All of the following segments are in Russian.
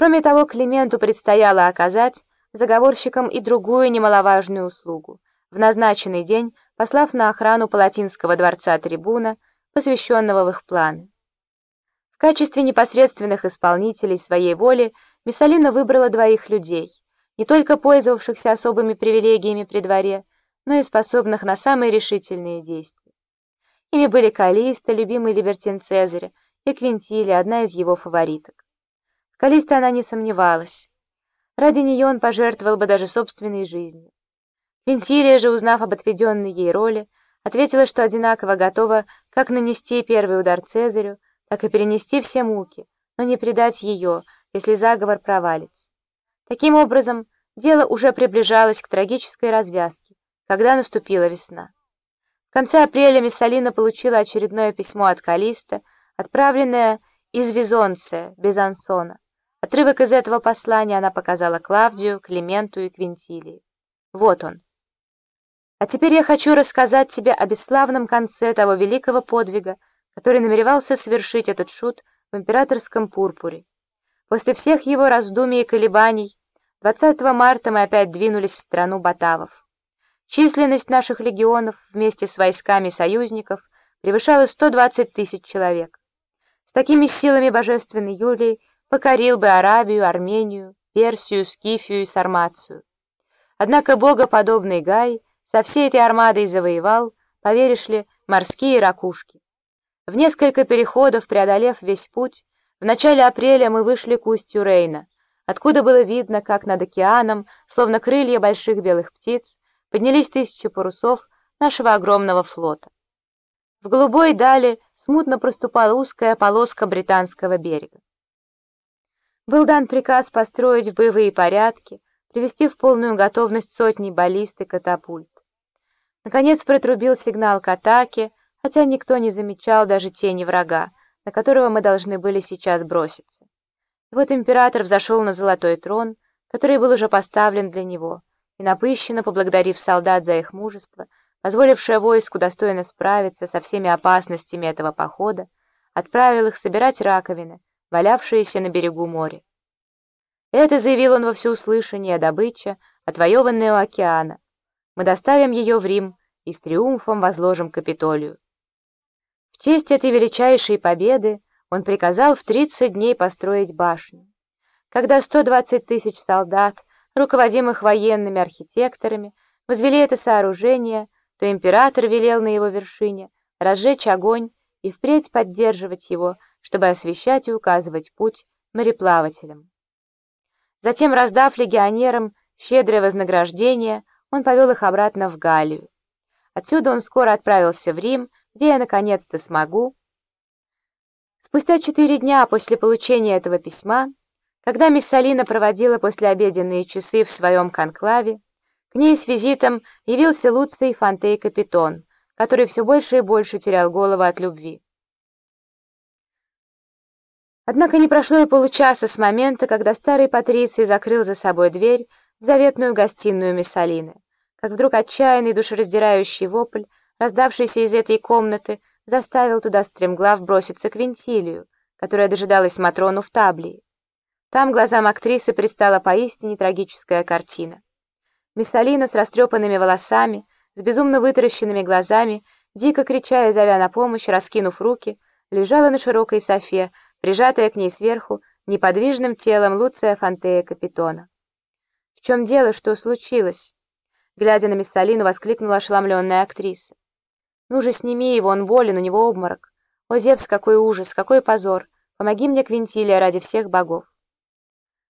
Кроме того, Клименту предстояло оказать заговорщикам и другую немаловажную услугу, в назначенный день послав на охрану Палатинского дворца трибуна, посвященного в их планы. В качестве непосредственных исполнителей своей воли Миссалина выбрала двоих людей, не только пользовавшихся особыми привилегиями при дворе, но и способных на самые решительные действия. Ими были Калиста, любимый либертин Цезаря, и Квинтилия, одна из его фавориток. В Калисте она не сомневалась. Ради нее он пожертвовал бы даже собственной жизнью. Квинтилия же, узнав об отведенной ей роли, ответила, что одинаково готова как нанести первый удар Цезарю, так и перенести все муки, но не предать ее, если заговор провалится. Таким образом, дело уже приближалось к трагической развязке, когда наступила весна. В конце апреля Миссалина получила очередное письмо от Калиста, отправленное из Визонция, Безансона. Отрывок из этого послания она показала Клавдию, Клименту и Квинтилии. Вот он. А теперь я хочу рассказать тебе о бесславном конце того великого подвига, который намеревался совершить этот шут в императорском пурпуре. После всех его раздумий и колебаний 20 марта мы опять двинулись в страну Батавов. Численность наших легионов вместе с войсками союзников превышала 120 тысяч человек. С такими силами божественный Юлий покорил бы Арабию, Армению, Персию, Скифию и Сармацию. Однако богоподобный Гай со всей этой армадой завоевал, поверишь ли, морские ракушки. В несколько переходов, преодолев весь путь, в начале апреля мы вышли к устью Рейна, откуда было видно, как над океаном, словно крылья больших белых птиц, поднялись тысячи парусов нашего огромного флота. В голубой дали смутно проступала узкая полоска британского берега. Был дан приказ построить боевые порядки, привести в полную готовность сотни баллист и катапульт. Наконец протрубил сигнал к атаке, хотя никто не замечал даже тени врага, на которого мы должны были сейчас броситься. И вот император взошел на золотой трон, который был уже поставлен для него, и напыщенно поблагодарив солдат за их мужество, позволившее войску достойно справиться со всеми опасностями этого похода, отправил их собирать раковины, валявшиеся на берегу моря. Это заявил он во всеуслышание, добыча, отвоеванная у океана. Мы доставим ее в Рим и с триумфом возложим Капитолию. В честь этой величайшей победы он приказал в 30 дней построить башню. Когда 120 тысяч солдат, руководимых военными архитекторами, возвели это сооружение, то император велел на его вершине разжечь огонь и впредь поддерживать его, чтобы освещать и указывать путь мореплавателям. Затем, раздав легионерам щедрое вознаграждение, он повел их обратно в Галлию. Отсюда он скоро отправился в Рим, где я наконец-то смогу. Спустя четыре дня после получения этого письма, когда Миссалина проводила послеобеденные часы в своем конклаве, к ней с визитом явился Луций Фонтей Капитон, который все больше и больше терял голову от любви. Однако не прошло и получаса с момента, когда старый Патриций закрыл за собой дверь в заветную гостиную Миссалины, как вдруг отчаянный душераздирающий вопль, раздавшийся из этой комнаты, заставил туда стремглав броситься к Вентилию, которая дожидалась Матрону в таблии. Там глазам актрисы предстала поистине трагическая картина. Миссалина с растрепанными волосами, с безумно вытаращенными глазами, дико крича и зовя на помощь, раскинув руки, лежала на широкой софе, прижатая к ней сверху неподвижным телом Луция Фантея Капитона. «В чем дело? Что случилось?» Глядя на Миссалину, воскликнула ошеломленная актриса. «Ну же, сними его, он болен, у него обморок. О, Зевс, какой ужас, какой позор! Помоги мне, Квинтилия, ради всех богов!»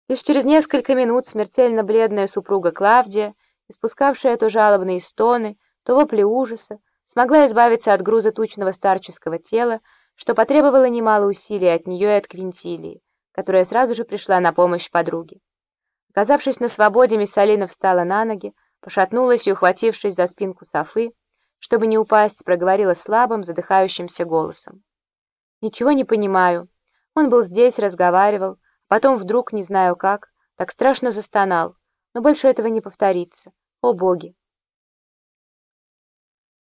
Лишь через несколько минут смертельно бледная супруга Клавдия, испускавшая то жалобные стоны, то вопли ужаса, смогла избавиться от груза тучного старческого тела, что потребовало немало усилий от нее и от Квинтилии, которая сразу же пришла на помощь подруге. Оказавшись на свободе, Миссалина встала на ноги, пошатнулась и, ухватившись за спинку Софы, чтобы не упасть, проговорила слабым, задыхающимся голосом. «Ничего не понимаю. Он был здесь, разговаривал, Потом вдруг, не знаю как, так страшно застонал, но больше этого не повторится. О боги!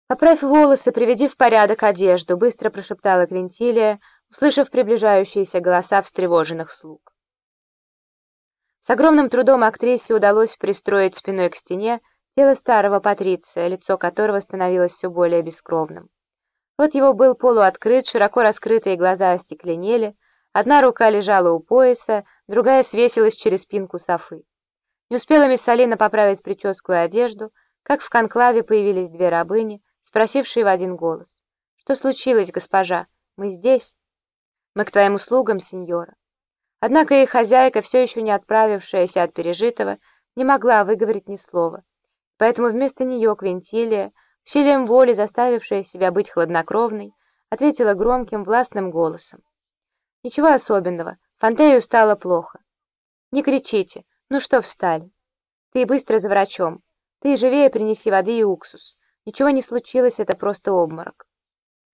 «Поправь волосы, приведи в порядок одежду», — быстро прошептала Квинтилия, услышав приближающиеся голоса встревоженных слуг. С огромным трудом актрисе удалось пристроить спиной к стене тело старого Патриция, лицо которого становилось все более бескровным. Рот его был полуоткрыт, широко раскрытые глаза остекленели, одна рука лежала у пояса, другая свесилась через спинку софы. Не успела мисс Алина поправить прическу и одежду, как в конклаве появились две рабыни, спросившие в один голос. «Что случилось, госпожа? Мы здесь?» «Мы к твоим услугам, сеньора». Однако их хозяйка, все еще не отправившаяся от пережитого, не могла выговорить ни слова. Поэтому вместо нее Квинтилия, усилием воли заставившая себя быть хладнокровной, ответила громким, властным голосом. «Ничего особенного, Фантею стало плохо. Не кричите, ну что встали? Ты быстро за врачом. Ты живее принеси воды и уксус. Ничего не случилось, это просто обморок.